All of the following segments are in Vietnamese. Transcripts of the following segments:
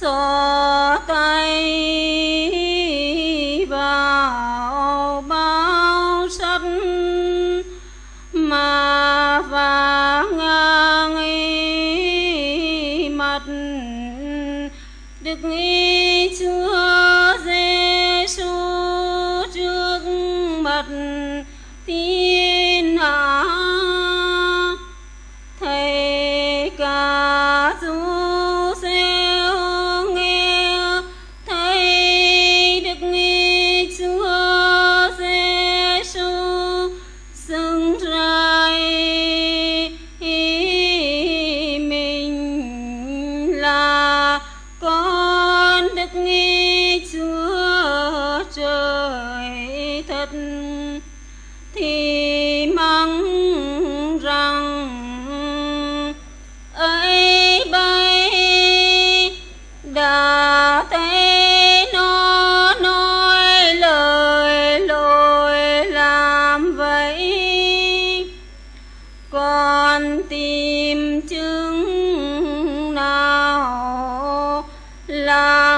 xóa tay vào bao sách mà vàng nghi mặt. Đức nghi chúa giêsu trước mặt thiên hạ. Thầy cả chúa 你。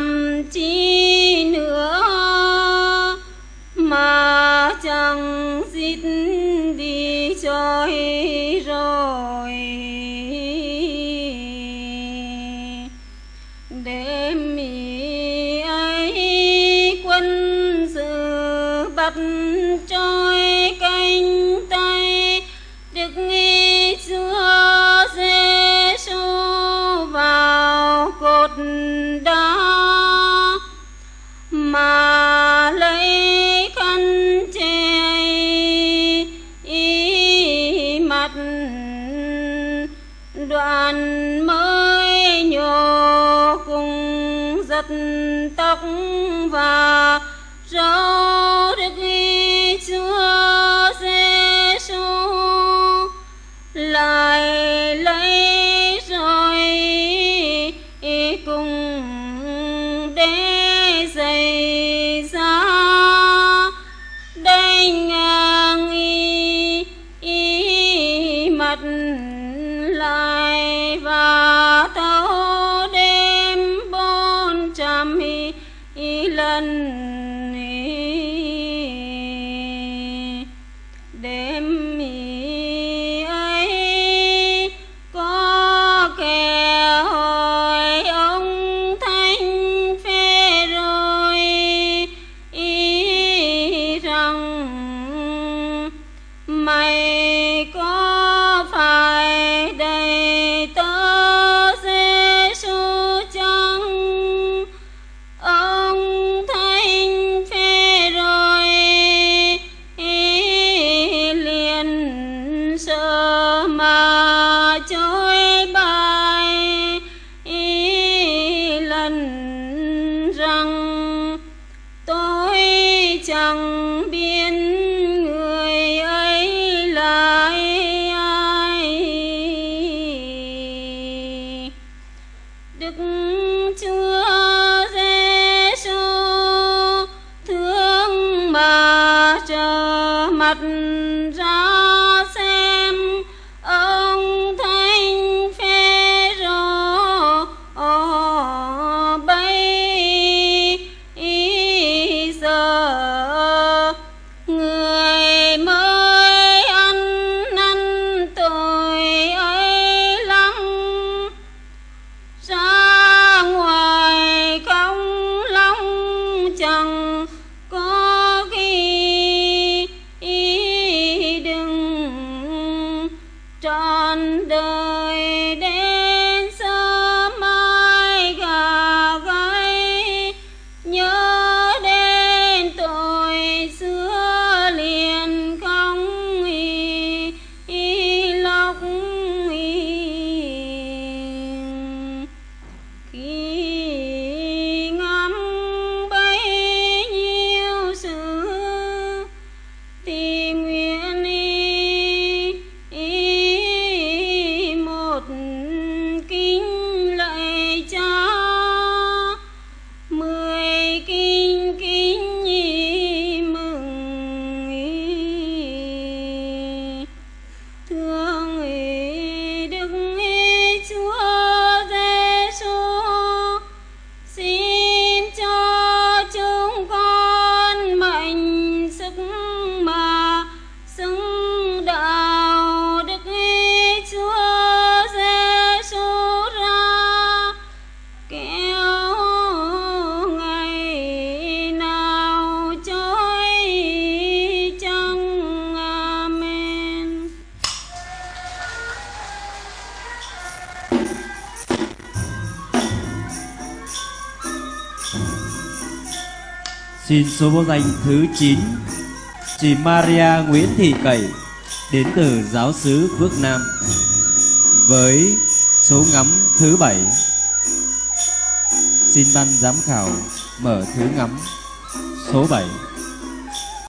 làm chi nữa. Mà chẳng giết đi trôi rồi. Để mì ấy quân sự bắt đoạn mới nhô cùng giật tóc và rõ được ghi chúa giêsu lại lấy lại và thương Oh, my. Xin số báo danh thứ 9 Chị Maria Nguyễn Thị Cẩy Đến từ giáo xứ Phước Nam Với số ngắm thứ 7 Xin ban giám khảo mở thứ ngắm số 7